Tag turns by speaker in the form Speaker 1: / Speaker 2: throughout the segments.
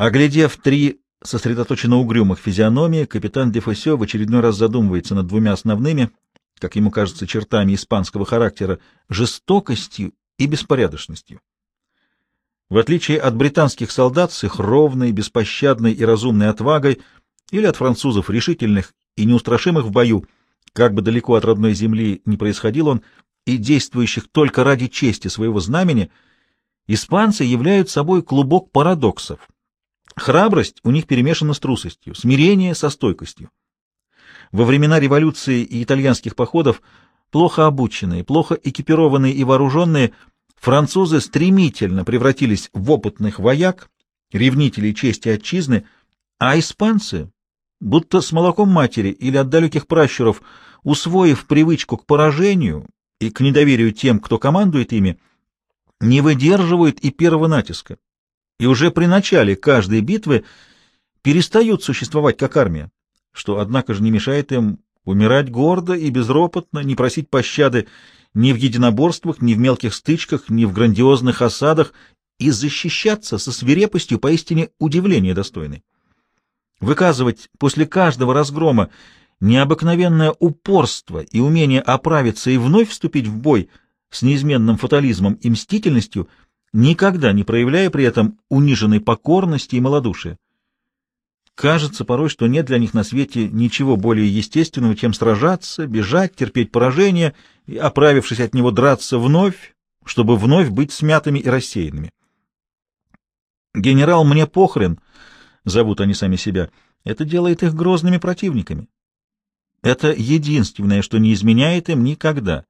Speaker 1: Оглядев три сосредоточенно угрюмых физиономии, капитан Дефосе в очередной раз задумывается над двумя основными, как ему кажется, чертами испанского характера — жестокостью и беспорядочностью. В отличие от британских солдат с их ровной, беспощадной и разумной отвагой или от французов решительных и неустрашимых в бою, как бы далеко от родной земли не происходил он, и действующих только ради чести своего знамени, испанцы являются собой клубок парадоксов. Храбрость у них перемешана с трусостью, смирение со стойкостью. Во времена революции и итальянских походов плохо обученные, плохо экипированные и вооруженные – французы стремительно превратились в опытных вояк, ревнителей чести отчизны, а испанцы, будто с молоком матери или от далеких пращуров, усвоив привычку к поражению и к недоверию тем, кто командует ими, не выдерживают и первого натиска, и уже при начале каждой битвы перестают существовать как армия, что, однако же, не мешает им умирать гордо и безропотно, не просить пощады ни в единоборствах, ни в мелких стычках, ни в грандиозных осадах и защищаться со свирепостью поистине удивления достойной. Выказывать после каждого разгрома необыкновенное упорство и умение оправиться и вновь вступить в бой с неизменным фатализмом и мстительностью, никогда не проявляя при этом униженной покорности и малодушия. Кажется порой, что нет для них на свете ничего более естественного, чем сражаться, бежать, терпеть поражение и, оправившись от него, драться вновь, чтобы вновь быть смятыми и рассеянными. Генерал мне похрен, зовут они сами себя, это делает их грозными противниками. Это единственное, что не изменяет им никогда.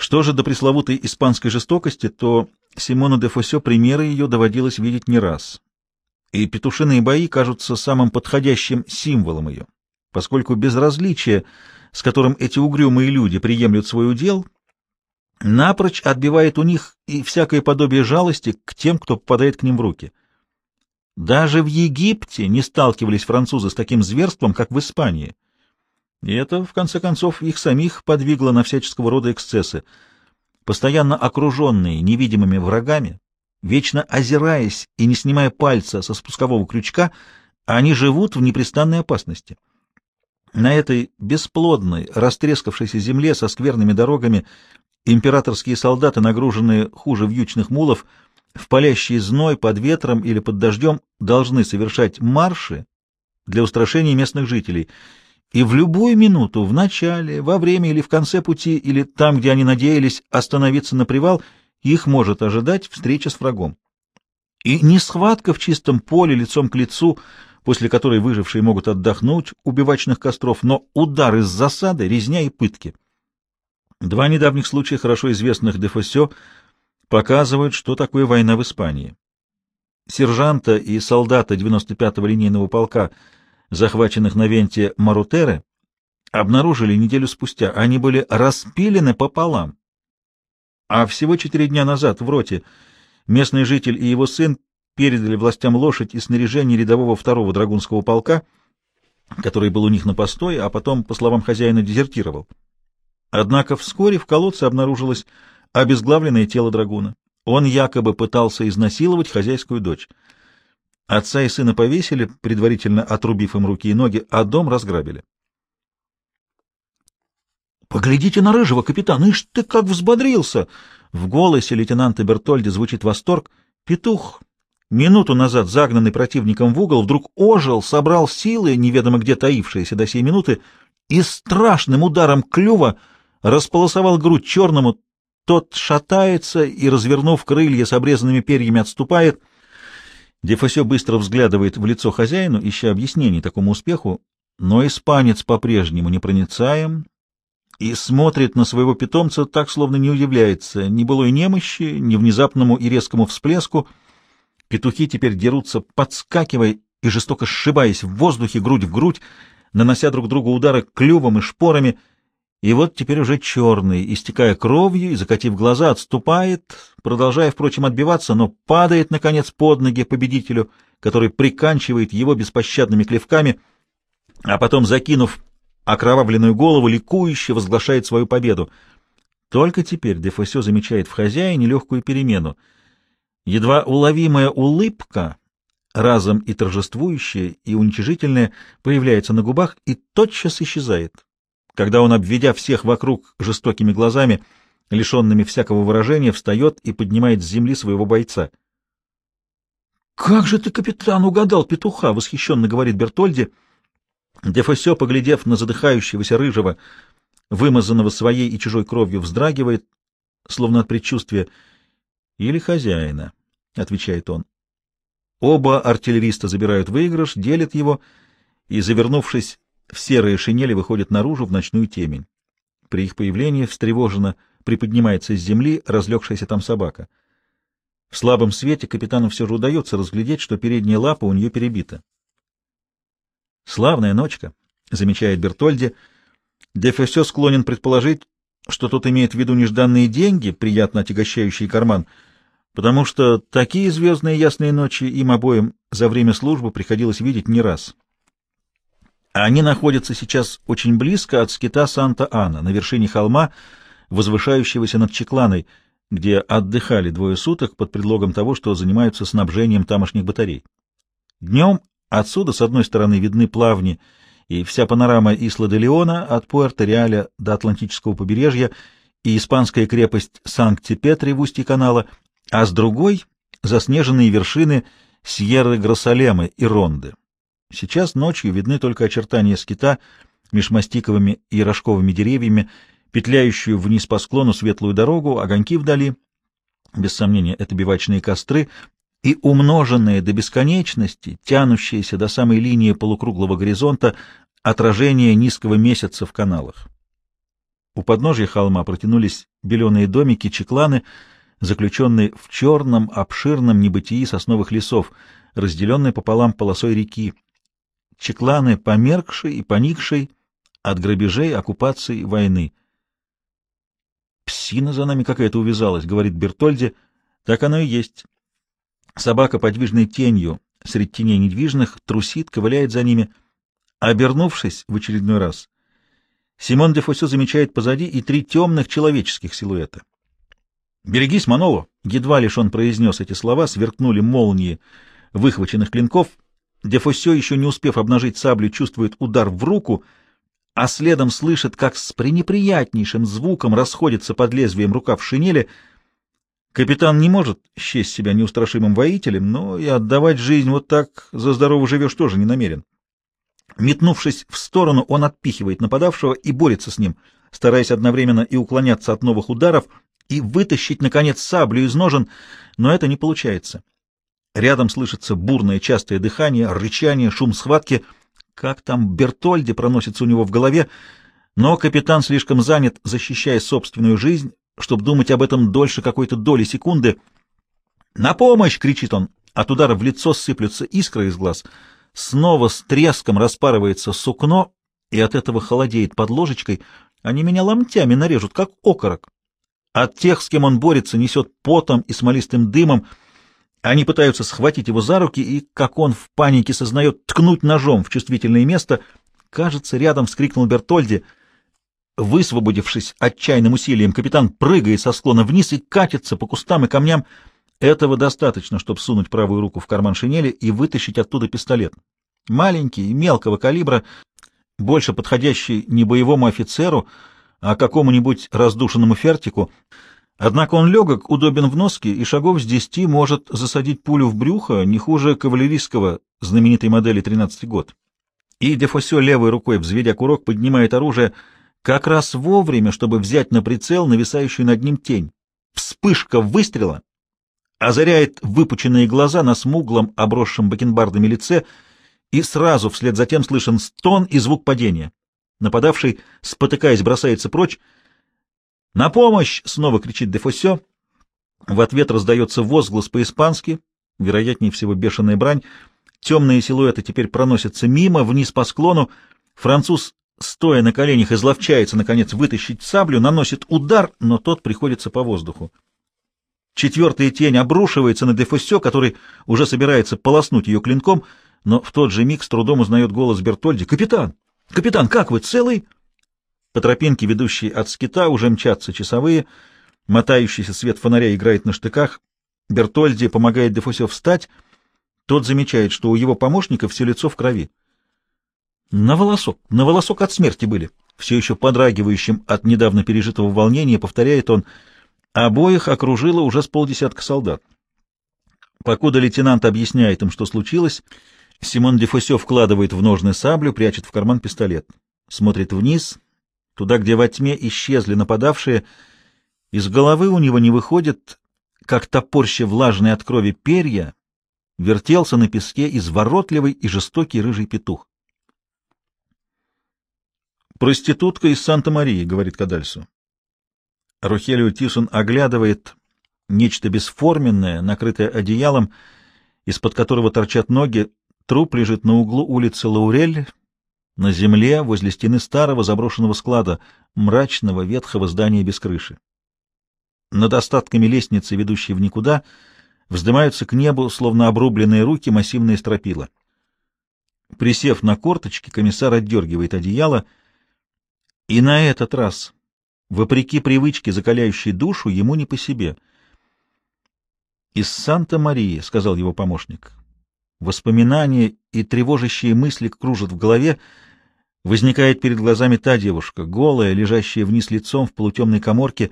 Speaker 1: Что же до пресловутой испанской жестокости, то Симона де Фосе примеры ее доводилось видеть не раз и петушиные бои кажутся самым подходящим символом ее, поскольку безразличие, с которым эти угрюмые люди приемлют свой удел, напрочь отбивает у них и всякое подобие жалости к тем, кто попадает к ним в руки. Даже в Египте не сталкивались французы с таким зверством, как в Испании. И это, в конце концов, их самих подвигло на всяческого рода эксцессы. Постоянно окруженные невидимыми врагами, Вечно озираясь и не снимая пальца со спускового крючка, они живут в непрестанной опасности. На этой бесплодной, растрескавшейся земле со скверными дорогами императорские солдаты, нагруженные хуже вьючных мулов, в палящий зной под ветром или под дождем, должны совершать марши для устрашения местных жителей. И в любую минуту, в начале, во время или в конце пути, или там, где они надеялись остановиться на привал — их может ожидать встреча с врагом. И не схватка в чистом поле лицом к лицу, после которой выжившие могут отдохнуть у бивачных костров, но удар из засады, резня и пытки. Два недавних случая хорошо известных Дефосе показывают, что такое война в Испании. Сержанта и солдата 95-го линейного полка, захваченных на венте Марутеры, обнаружили неделю спустя. Они были распилены пополам. А всего четыре дня назад в роте местный житель и его сын передали властям лошадь и снаряжение рядового второго драгунского полка, который был у них на постой, а потом, по словам хозяина, дезертировал. Однако вскоре в колодце обнаружилось обезглавленное тело драгуна. Он якобы пытался изнасиловать хозяйскую дочь. Отца и сына повесили, предварительно отрубив им руки и ноги, а дом разграбили. «Поглядите на рыжего, капитан! Ишь ты как взбодрился!» В голосе лейтенанта Бертольди звучит восторг. Петух, минуту назад загнанный противником в угол, вдруг ожил, собрал силы, неведомо где таившиеся до сей минуты, и страшным ударом клюва располосовал грудь черному. Тот шатается и, развернув крылья с обрезанными перьями, отступает. Дефосе быстро взглядывает в лицо хозяину, ища объяснений такому успеху, но испанец по-прежнему непроницаем, и смотрит на своего питомца так, словно не удивляется ни былой немощи, ни внезапному и резкому всплеску. Петухи теперь дерутся, подскакивая и жестоко сшибаясь в воздухе грудь в грудь, нанося друг другу удары клювом и шпорами, и вот теперь уже черный, истекая кровью и закатив глаза, отступает, продолжая, впрочем, отбиваться, но падает, наконец, под ноги победителю, который приканчивает его беспощадными клевками, а потом, закинув окровавленную голову, ликующе возглашает свою победу. Только теперь Дефосе замечает в хозяине легкую перемену. Едва уловимая улыбка разом и торжествующее, и уничижительное, появляется на губах и тотчас исчезает, когда он, обведя всех вокруг жестокими глазами, лишенными всякого выражения, встает и поднимает с земли своего бойца. «Как же ты, капитан, угадал петуха!» — восхищенно говорит Бертольди. Дефосе, поглядев на задыхающегося рыжего, вымазанного своей и чужой кровью, вздрагивает, словно от предчувствия. «Или хозяина», — отвечает он. Оба артиллериста забирают выигрыш, делят его и, завернувшись в серые шинели, выходят наружу в ночную темень. При их появлении встревоженно приподнимается с земли разлегшаяся там собака. В слабом свете капитану все же удается разглядеть, что передняя лапа у нее перебита. «Славная ночка», — замечает Бертольди. Дефесё склонен предположить, что тот имеет в виду нежданные деньги, приятно отягощающие карман, потому что такие звездные ясные ночи им обоим за время службы приходилось видеть не раз. Они находятся сейчас очень близко от скита Санта-Ана, на вершине холма, возвышающегося над Чекланой, где отдыхали двое суток под предлогом того, что занимаются снабжением тамошних батарей. Днем отсюда с одной стороны видны плавни и вся панорама Исла-де-Леона от Пуэрто-Реаля до Атлантического побережья и испанская крепость Санкт-Петри в устье канала, а с другой — заснеженные вершины Сьерры-Гроссалемы и Ронды. Сейчас ночью видны только очертания скита меж мастиковыми и рожковыми деревьями, петляющую вниз по склону светлую дорогу, огоньки вдали. Без сомнения, это бивачные костры, и умноженные до бесконечности, тянущиеся до самой линии полукруглого горизонта, отражение низкого месяца в каналах. У подножья холма протянулись беленые домики, чекланы, заключенные в черном, обширном небытии сосновых лесов, разделенные пополам полосой реки. Чекланы померкшие и поникшие от грабежей, оккупации, войны. «Псина за нами какая-то увязалась», — говорит Бертольди. «Так оно и есть. Собака подвижной тенью среди теней недвижных трусит, ковыляет за ними. Обернувшись в очередной раз, Симон де Фосе замечает позади и три темных человеческих силуэта. «Берегись, Маноло!» Едва лишь он произнес эти слова, сверкнули молнии выхваченных клинков. Де Фосе, еще не успев обнажить саблю, чувствует удар в руку, а следом слышит, как с пренеприятнейшим звуком расходится под лезвием рукав шинели — Капитан не может счесть себя неустрашимым воителем, но и отдавать жизнь вот так за здорово живешь тоже не намерен. Метнувшись в сторону, он отпихивает нападавшего и борется с ним, стараясь одновременно и уклоняться от новых ударов, и вытащить, наконец, саблю из ножен, но это не получается. Рядом слышится бурное частое дыхание, рычание, шум схватки. Как там Бертольди проносится у него в голове, но капитан слишком занят, защищая собственную жизнь, чтобы думать об этом дольше какой-то доли секунды. «На помощь!» — кричит он. От удара в лицо сыплются искры из глаз. Снова с треском распарывается сукно, и от этого холодеет под ложечкой. Они меня ломтями нарежут, как окорок. От тех, с кем он борется, несет потом и смолистым дымом. Они пытаются схватить его за руки и, как он в панике сознает, ткнуть ножом в чувствительное место. Кажется, рядом вскрикнул Бертольди — Высвободившись отчаянным усилием, капитан прыгает со склона вниз и катится по кустам и камням. Этого достаточно, чтобы сунуть правую руку в карман шинели и вытащить оттуда пистолет. Маленький, мелкого калибра, больше подходящий не боевому офицеру, а какому-нибудь раздушенному фертику. Однако он легок, удобен в носке и шагов с десяти может засадить пулю в брюхо не хуже кавалерийского знаменитой модели 13 год. И Дефосе левой рукой, взведя курок, поднимает оружие — как раз вовремя, чтобы взять на прицел нависающую над ним тень. Вспышка выстрела озаряет выпученные глаза на смуглом, обросшем бакенбардами лице, и сразу вслед за тем слышен стон и звук падения. Нападавший, спотыкаясь, бросается прочь. «На помощь!» — снова кричит Дефосе. В ответ раздается возглас по-испански, вероятнее всего бешеная брань. Темные силуэты теперь проносятся мимо, вниз по склону. Француз стоя на коленях, изловчается, наконец, вытащить саблю, наносит удар, но тот приходится по воздуху. Четвертая тень обрушивается на Дефосе, который уже собирается полоснуть ее клинком, но в тот же миг с трудом узнает голос Бертольди. «Капитан! Капитан, как вы, целый?» По тропинке, ведущей от скита, уже мчатся часовые. Мотающийся свет фонаря играет на штыках. Бертольди помогает Дефосе встать. Тот замечает, что у его помощника все лицо в крови. На волосок, на волосок от смерти были. Все еще подрагивающим от недавно пережитого волнения, повторяет он, обоих окружило уже с полдесятка солдат. Покуда лейтенант объясняет им, что случилось, Симон Дефосе вкладывает в ножны саблю, прячет в карман пистолет. Смотрит вниз, туда, где во тьме исчезли нападавшие. Из головы у него не выходит, как топорще влажные от крови перья, вертелся на песке изворотливый и жестокий рыжий петух. «Проститутка из Санта-Марии», — говорит Кадальсу. Рухелио Тисон оглядывает нечто бесформенное, накрытое одеялом, из-под которого торчат ноги. Труп лежит на углу улицы Лаурель, на земле, возле стены старого заброшенного склада, мрачного ветхого здания без крыши. Над остатками лестницы, ведущей в никуда, вздымаются к небу, словно обрубленные руки, массивные стропила. Присев на корточки, комиссар отдергивает одеяло — и на этот раз, вопреки привычке, закаляющей душу, ему не по себе. «Из Санта-Марии», — сказал его помощник. Воспоминания и тревожащие мысли кружат в голове, возникает перед глазами та девушка, голая, лежащая вниз лицом в полутемной коморке,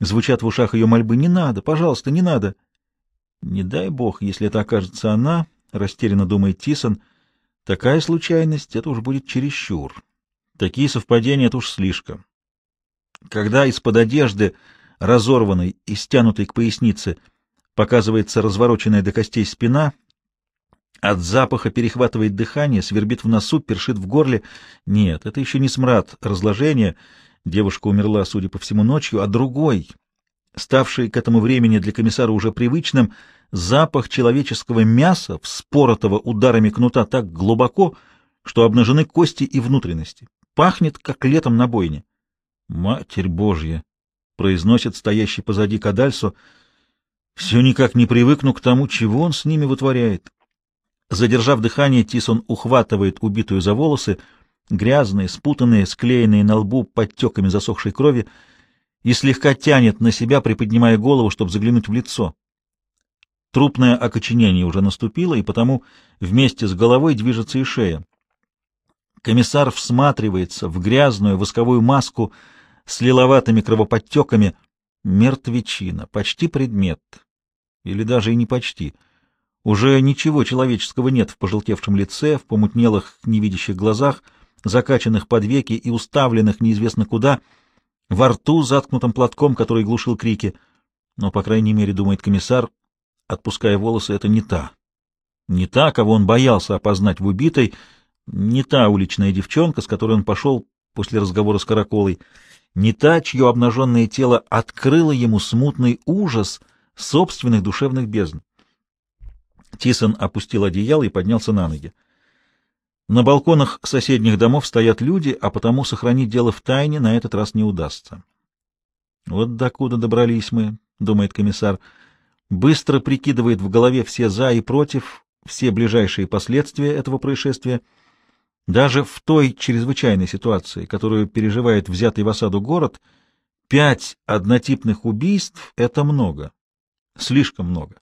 Speaker 1: звучат в ушах ее мольбы «Не надо, пожалуйста, не надо». «Не дай бог, если это окажется она», — растерянно думает Тисон, — «такая случайность, это уж будет чересчур». Такие совпадения — это уж слишком. Когда из-под одежды, разорванной и стянутой к пояснице, показывается развороченная до костей спина, от запаха перехватывает дыхание, свербит в носу, першит в горле. Нет, это еще не смрад разложения. Девушка умерла, судя по всему, ночью, а другой, ставший к этому времени для комиссара уже привычным, запах человеческого мяса, вспоротого ударами кнута так глубоко, что обнажены кости и внутренности. Пахнет, как летом на бойне. «Матерь Божья!» — произносит стоящий позади Кадальсо. «Все никак не привыкну к тому, чего он с ними вытворяет». Задержав дыхание, Тисон ухватывает убитую за волосы, грязные, спутанные, склеенные на лбу подтеками засохшей крови, и слегка тянет на себя, приподнимая голову, чтобы заглянуть в лицо. Трупное окоченение уже наступило, и потому вместе с головой движется и шея. Комиссар всматривается в грязную восковую маску с лиловатыми кровоподтеками. Мертвечина, почти предмет. Или даже и не почти. Уже ничего человеческого нет в пожелтевшем лице, в помутнелых невидящих глазах, закачанных под веки и уставленных неизвестно куда, во рту заткнутым платком, который глушил крики. Но, по крайней мере, думает комиссар, отпуская волосы, это не та. Не та, кого он боялся опознать в убитой, не та уличная девчонка, с которой он пошел после разговора с Караколой, не та, чье обнаженное тело открыло ему смутный ужас собственных душевных бездн. Тисон опустил одеяло и поднялся на ноги. На балконах соседних домов стоят люди, а потому сохранить дело в тайне на этот раз не удастся. «Вот докуда добрались мы», — думает комиссар, быстро прикидывает в голове все «за» и «против», все ближайшие последствия этого происшествия — даже в той чрезвычайной ситуации, которую переживает взятый в осаду город, пять однотипных убийств — это много. Слишком много.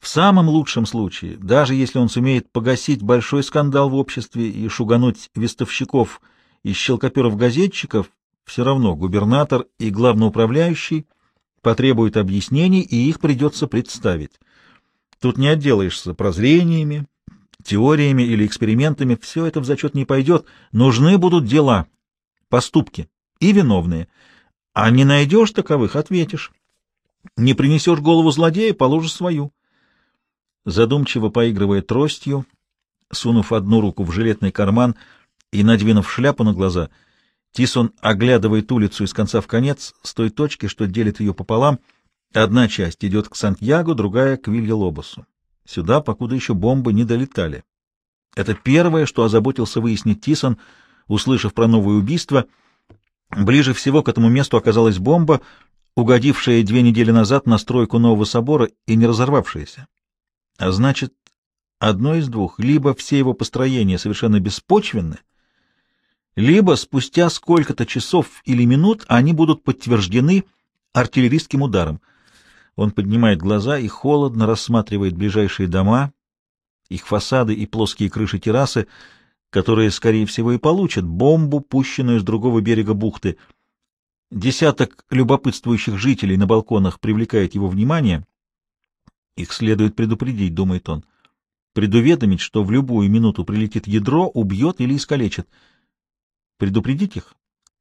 Speaker 1: В самом лучшем случае, даже если он сумеет погасить большой скандал в обществе и шугануть вестовщиков и щелкоперов-газетчиков, все равно губернатор и главноуправляющий потребуют объяснений, и их придется представить. Тут не отделаешься прозрениями, теориями или экспериментами, все это в зачет не пойдет. Нужны будут дела, поступки и виновные. А не найдешь таковых — ответишь. Не принесешь голову злодея — положишь свою. Задумчиво поигрывая тростью, сунув одну руку в жилетный карман и надвинув шляпу на глаза, Тисон оглядывает улицу из конца в конец с той точки, что делит ее пополам. Одна часть идет к Сантьяго, другая — к Вилья-Лобосу. Сюда покуда еще бомбы не долетали. Это первое, что озаботился выяснить Тисон, услышав про новое убийство. Ближе всего к этому месту оказалась бомба, угодившая две недели назад на стройку нового собора и не разорвавшаяся. А значит, одно из двух. Либо все его построения совершенно беспочвенны, либо спустя сколько-то часов или минут они будут подтверждены артиллерийским ударом. Он поднимает глаза и холодно рассматривает ближайшие дома, их фасады и плоские крыши террасы, которые, скорее всего, и получат бомбу, пущенную с другого берега бухты. Десяток любопытствующих жителей на балконах привлекает его внимание. Их следует предупредить, думает он. Предуведомить, что в любую минуту прилетит ядро, убьет или искалечит. Предупредить их?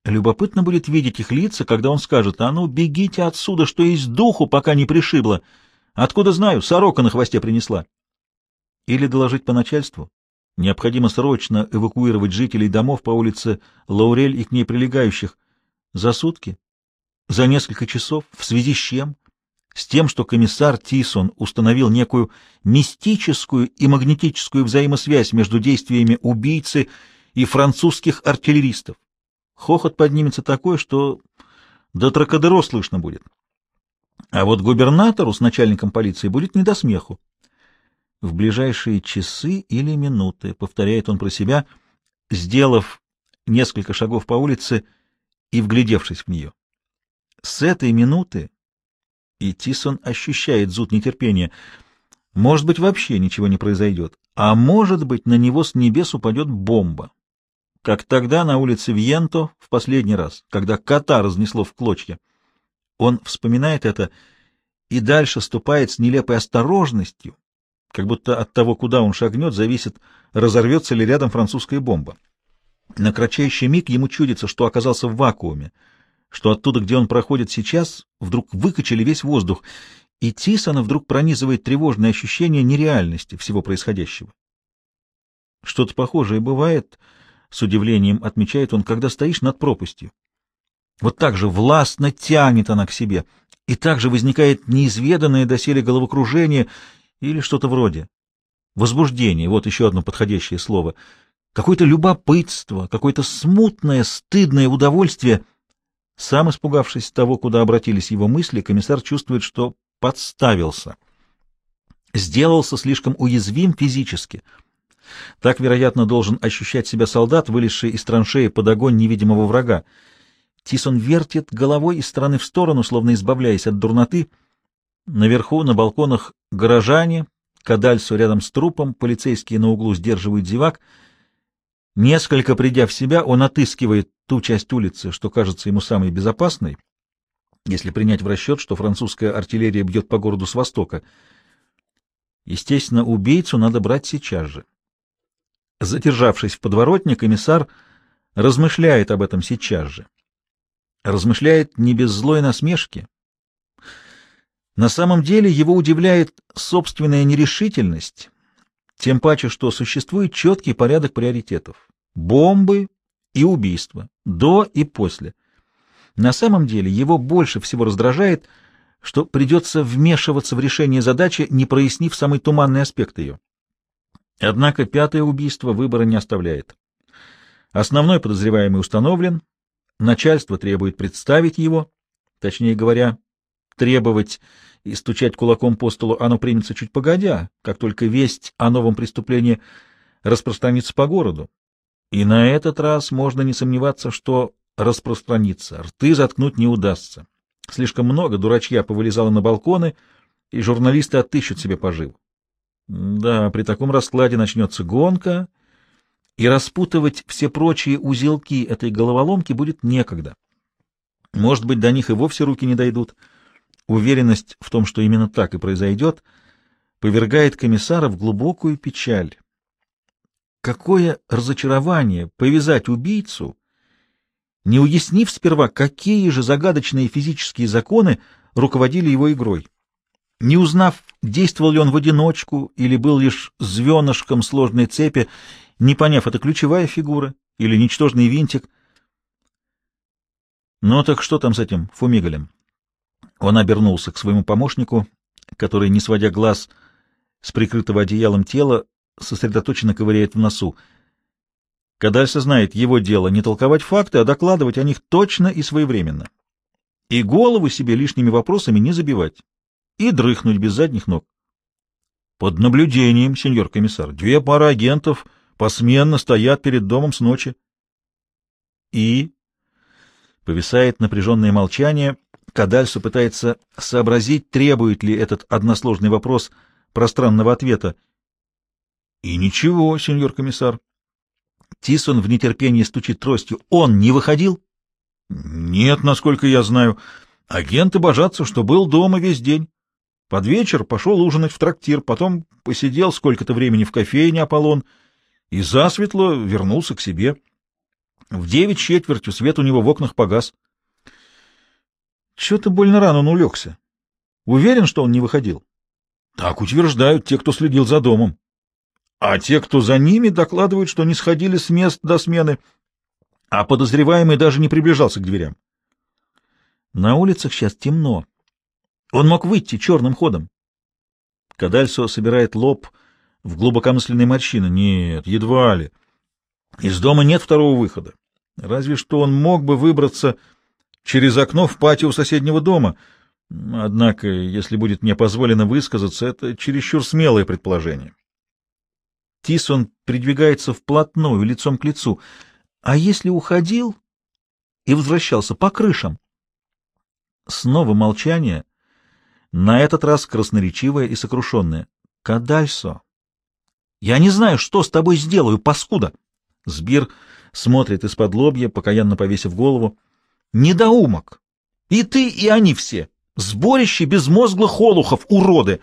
Speaker 1: Любопытно будет видеть их лица, когда он скажет, «А ну, бегите отсюда, что есть духу, пока не пришибло. Откуда знаю, сорока на хвосте принесла». Или доложить по начальству. Необходимо срочно эвакуировать жителей домов по улице Лаурель и к ней прилегающих. За сутки? За несколько часов? В связи с чем? С тем, что комиссар Тисон установил некую мистическую и магнетическую взаимосвязь между действиями убийцы и французских артиллеристов. Хохот поднимется такой, что до Тракадеро слышно будет. А вот губернатору с начальником полиции будет не до смеху. В ближайшие часы или минуты, повторяет он про себя, сделав несколько шагов по улице и вглядевшись в нее. С этой минуты и Тисон ощущает зуд нетерпения. Может быть, вообще ничего не произойдет, а может быть, на него с небес упадет бомба как тогда на улице Вьенто в последний раз, когда кота разнесло в клочья. Он вспоминает это и дальше ступает с нелепой осторожностью, как будто от того, куда он шагнет, зависит, разорвется ли рядом французская бомба. На кратчайший миг ему чудится, что оказался в вакууме, что оттуда, где он проходит сейчас, вдруг выкачали весь воздух, и Тисона вдруг пронизывает тревожное ощущение нереальности всего происходящего. Что-то похожее бывает с удивлением отмечает он, когда стоишь над пропастью. Вот так же властно тянет она к себе, и так же возникает неизведанное доселе головокружение или что-то вроде. Возбуждение — вот еще одно подходящее слово. Какое-то любопытство, какое-то смутное, стыдное удовольствие. Сам испугавшись того, куда обратились его мысли, комиссар чувствует, что подставился. Сделался слишком уязвим физически — так, вероятно, должен ощущать себя солдат, вылезший из траншеи под огонь невидимого врага. Тисон вертит головой из стороны в сторону, словно избавляясь от дурноты. Наверху, на балконах, горожане, кадальсу рядом с трупом, полицейские на углу сдерживают зевак. Несколько придя в себя, он отыскивает ту часть улицы, что кажется ему самой безопасной, если принять в расчет, что французская артиллерия бьет по городу с востока. Естественно, убийцу надо брать сейчас же. Задержавшись в подворотне, комиссар размышляет об этом сейчас же. Размышляет не без злой насмешки. На самом деле его удивляет собственная нерешительность, тем паче, что существует четкий порядок приоритетов. Бомбы и убийства, до и после. На самом деле его больше всего раздражает, что придется вмешиваться в решение задачи, не прояснив самый туманный аспект ее. Однако пятое убийство выбора не оставляет. Основной подозреваемый установлен, начальство требует представить его, точнее говоря, требовать и стучать кулаком по столу оно примется чуть погодя, как только весть о новом преступлении распространится по городу. И на этот раз можно не сомневаться, что распространится, рты заткнуть не удастся. Слишком много дурачья повылезало на балконы, и журналисты отыщут себе поживу. Да, при таком раскладе начнется гонка, и распутывать все прочие узелки этой головоломки будет некогда. Может быть, до них и вовсе руки не дойдут. Уверенность в том, что именно так и произойдет, повергает комиссара в глубокую печаль. Какое разочарование повязать убийцу, не уяснив сперва, какие же загадочные физические законы руководили его игрой. Не узнав, действовал ли он в одиночку или был лишь звенышком сложной цепи, не поняв, это ключевая фигура или ничтожный винтик. Ну так что там с этим фумигалем? Он обернулся к своему помощнику, который, не сводя глаз с прикрытого одеялом тела, сосредоточенно ковыряет в носу. Кадальса знает, его дело не толковать факты, а докладывать о них точно и своевременно. И голову себе лишними вопросами не забивать и дрыхнуть без задних ног. Под наблюдением, сеньор комиссар, две пары агентов посменно стоят перед домом с ночи. И повисает напряженное молчание. Кадальсо пытается сообразить, требует ли этот односложный вопрос пространного ответа. И ничего, сеньор комиссар. Тисон в нетерпении стучит тростью. Он не выходил? Нет, насколько я знаю. Агенты божатся, что был дома весь день. Под вечер пошел ужинать в трактир, потом посидел сколько-то времени в кофейне «Аполлон» и засветло вернулся к себе. В девять четвертью свет у него в окнах погас. Чего-то больно рано он улегся. Уверен, что он не выходил? Так утверждают те, кто следил за домом. А те, кто за ними, докладывают, что не сходили с мест до смены, а подозреваемый даже не приближался к дверям. На улицах сейчас темно. Он мог выйти черным ходом. Кадальсо собирает лоб в глубокомысленные морщины. Нет, едва ли. Из дома нет второго выхода. Разве что он мог бы выбраться через окно в патио соседнего дома. Однако, если будет мне позволено высказаться, это чересчур смелое предположение. Тисон придвигается вплотную, лицом к лицу. А если уходил и возвращался по крышам? Снова молчание, на этот раз красноречивое и сокрушенное. «Кадальсо, я не знаю, что с тобой сделаю, паскуда!» Сбир смотрит из-под лобья, покаянно повесив голову. «Недоумок! И ты, и они все! Сборище безмозглых олухов, уроды!»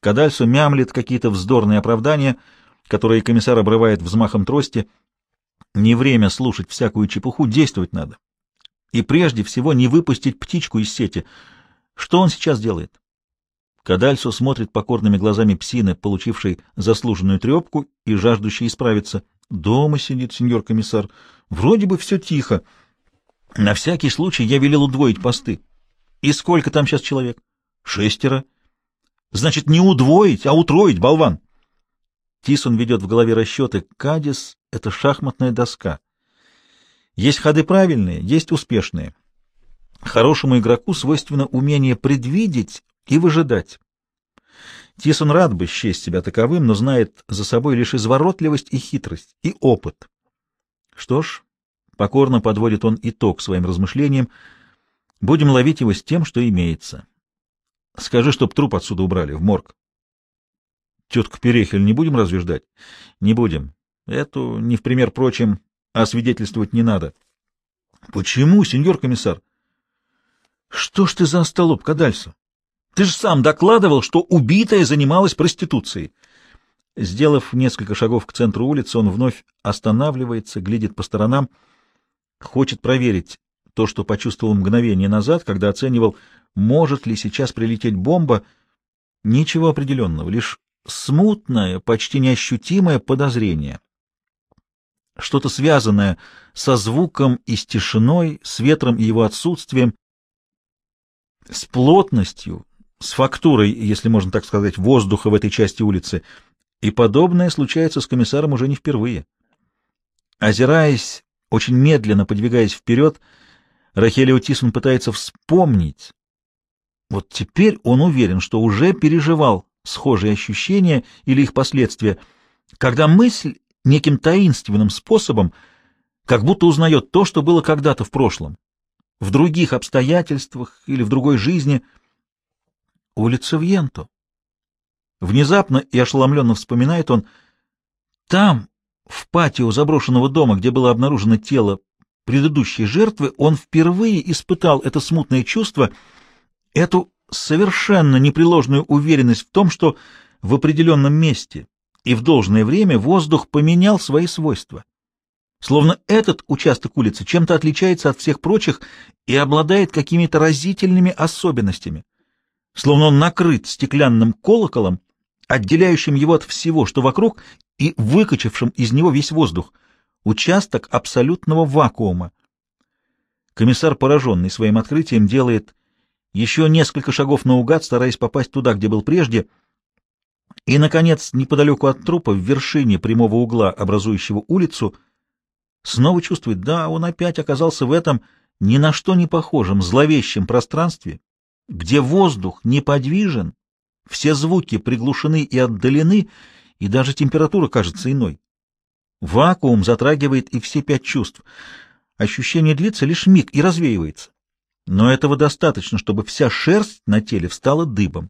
Speaker 1: Кадальсо мямлит какие-то вздорные оправдания, которые комиссар обрывает взмахом трости. Не время слушать всякую чепуху, действовать надо. И прежде всего не выпустить птичку из сети. Что он сейчас делает? Кадальсо смотрит покорными глазами псины, получившей заслуженную трепку и жаждущей исправиться. Дома сидит сеньор комиссар. Вроде бы все тихо. На всякий случай я велел удвоить посты. И сколько там сейчас человек? Шестеро. Значит, не удвоить, а утроить, болван. Тисон ведет в голове расчеты. Кадис — это шахматная доска. Есть ходы правильные, есть успешные. Хорошему игроку свойственно умение предвидеть и выжидать. Тисон рад бы счесть себя таковым, но знает за собой лишь изворотливость и хитрость, и опыт. Что ж, покорно подводит он итог своим размышлениям, будем ловить его с тем, что имеется. Скажи, чтоб труп отсюда убрали, в морг. Тетку Перехель не будем разве ждать? Не будем. Эту, не в пример прочим, освидетельствовать не надо. Почему, сеньор комиссар? Что ж ты за остолоп, Кадальсо? Ты же сам докладывал, что убитая занималась проституцией. Сделав несколько шагов к центру улицы, он вновь останавливается, глядит по сторонам, хочет проверить то, что почувствовал мгновение назад, когда оценивал, может ли сейчас прилететь бомба. Ничего определенного, лишь смутное, почти неощутимое подозрение. Что-то связанное со звуком и с тишиной, с ветром и его отсутствием, с плотностью, с фактурой, если можно так сказать, воздуха в этой части улицы, и подобное случается с комиссаром уже не впервые. Озираясь, очень медленно подвигаясь вперед, Рахелио Тисон пытается вспомнить. Вот теперь он уверен, что уже переживал схожие ощущения или их последствия, когда мысль неким таинственным способом как будто узнает то, что было когда-то в прошлом, в других обстоятельствах или в другой жизни — улица Вьенто. Внезапно и ошеломленно вспоминает он, там, в патио заброшенного дома, где было обнаружено тело предыдущей жертвы, он впервые испытал это смутное чувство, эту совершенно непреложную уверенность в том, что в определенном месте и в должное время воздух поменял свои свойства. Словно этот участок улицы чем-то отличается от всех прочих и обладает какими-то разительными особенностями словно он накрыт стеклянным колоколом, отделяющим его от всего, что вокруг, и выкачавшим из него весь воздух. Участок абсолютного вакуума. Комиссар, пораженный своим открытием, делает еще несколько шагов наугад, стараясь попасть туда, где был прежде, и, наконец, неподалеку от трупа, в вершине прямого угла, образующего улицу, снова чувствует, да, он опять оказался в этом ни на что не похожем, зловещем пространстве, где воздух неподвижен, все звуки приглушены и отдалены, и даже температура кажется иной. Вакуум затрагивает и все пять чувств. Ощущение длится лишь миг и развеивается. Но этого достаточно, чтобы вся шерсть на теле встала дыбом.